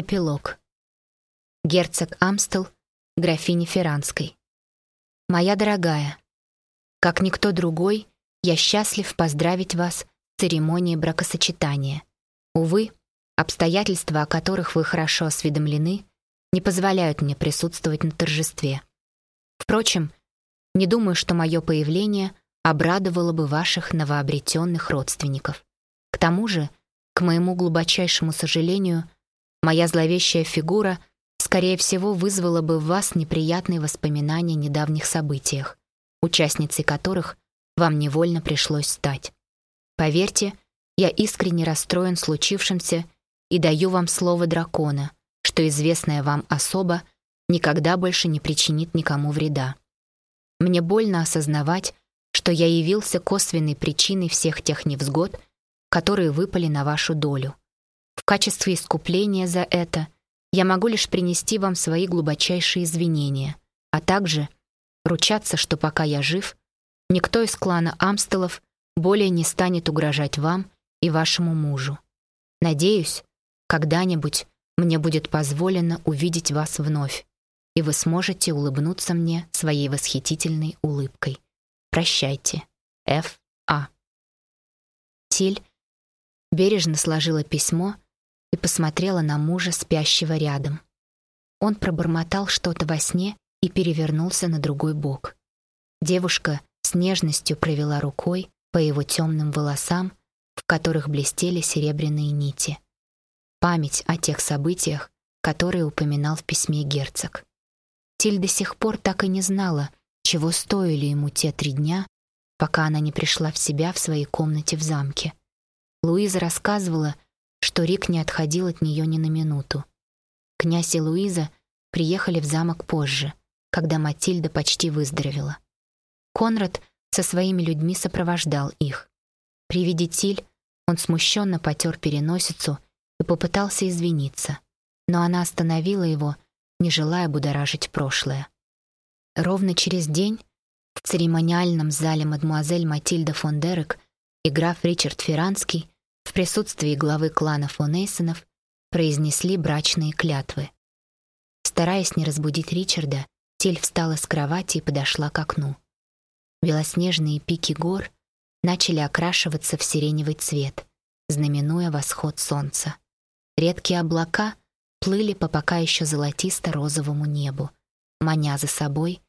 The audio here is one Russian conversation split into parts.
Эпилог. Герцог Амстел, графине Ферранской. Моя дорогая, как никто другой, я счастлив поздравить вас с церемонией бракосочетания. Увы, обстоятельства, о которых вы хорошо осведомлены, не позволяют мне присутствовать на торжестве. Впрочем, не думаю, что мое появление обрадовало бы ваших новообретенных родственников. К тому же, к моему глубочайшему сожалению, моя зловещая фигура, скорее всего, вызвала бы в вас неприятные воспоминания о недавних событиях, участницей которых вам невольно пришлось стать. Поверьте, я искренне расстроен случившимся и даю вам слово дракона, что известная вам особа никогда больше не причинит никому вреда. Мне больно осознавать, что я явился косвенной причиной всех тех невзгод, которые выпали на вашу долю. В качестве искупления за это я могу лишь принести вам свои глубочайшие извинения, а также ручаться, что пока я жив, никто из клана Амстелов более не станет угрожать вам и вашему мужу. Надеюсь, когда-нибудь мне будет позволено увидеть вас вновь, и вы сможете улыбнуться мне своей восхитительной улыбкой. Прощайте. Ф. А. Тиль бережно сложила письмо и посмотрела на мужа, спящего рядом. Он пробормотал что-то во сне и перевернулся на другой бок. Девушка с нежностью провела рукой по его темным волосам, в которых блестели серебряные нити. Память о тех событиях, которые упоминал в письме герцог. Тиль до сих пор так и не знала, чего стоили ему те три дня, пока она не пришла в себя в своей комнате в замке. Луиза рассказывала, что Рик не отходил от нее ни на минуту. Князь и Луиза приехали в замок позже, когда Матильда почти выздоровела. Конрад со своими людьми сопровождал их. При виде Тиль он смущенно потер переносицу и попытался извиниться, но она остановила его не желая будоражить прошлое. Ровно через день в церемониальном зале мадмуазель Матильда фон Дерек и граф Ричард Ферранский в присутствии главы клана фон Эйсонов произнесли брачные клятвы. Стараясь не разбудить Ричарда, Тель встала с кровати и подошла к окну. Белоснежные пики гор начали окрашиваться в сиреневый цвет, знаменуя восход солнца. Редкие облака плыли по пока еще золотисто-розовому небу, маня за собой.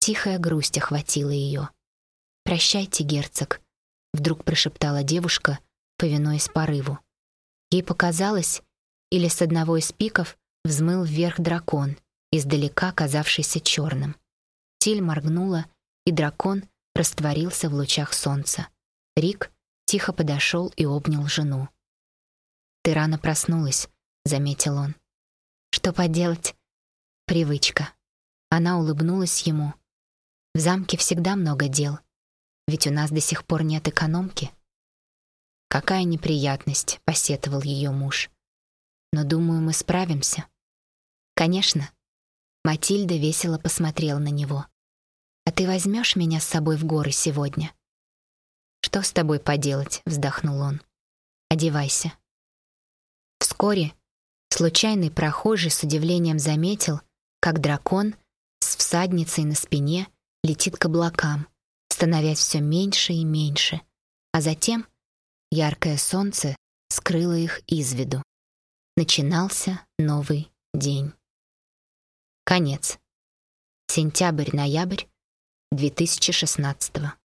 Тихая грусть охватила ее. «Прощайте, герцог», — вдруг прошептала девушка, повинуясь порыву. Ей показалось, или с одного из пиков взмыл вверх дракон, издалека казавшийся черным. Тиль моргнула, и дракон растворился в лучах солнца. Рик тихо подошел и обнял жену. «Ты рано проснулась», — заметил он. Что поделать? Привычка. Она улыбнулась ему. В замке всегда много дел. Ведь у нас до сих пор нет экономки. Какая неприятность, посетовал ее муж. Но думаю, мы справимся. Конечно. Матильда весело посмотрела на него. А ты возьмешь меня с собой в горы сегодня? Что с тобой поделать, вздохнул он. Одевайся. Вскоре Случайный прохожий с удивлением заметил, как дракон с всадницей на спине летит к облакам, становясь все меньше и меньше, а затем яркое солнце скрыло их из виду. Начинался новый день. Конец. Сентябрь-ноябрь 2016 года.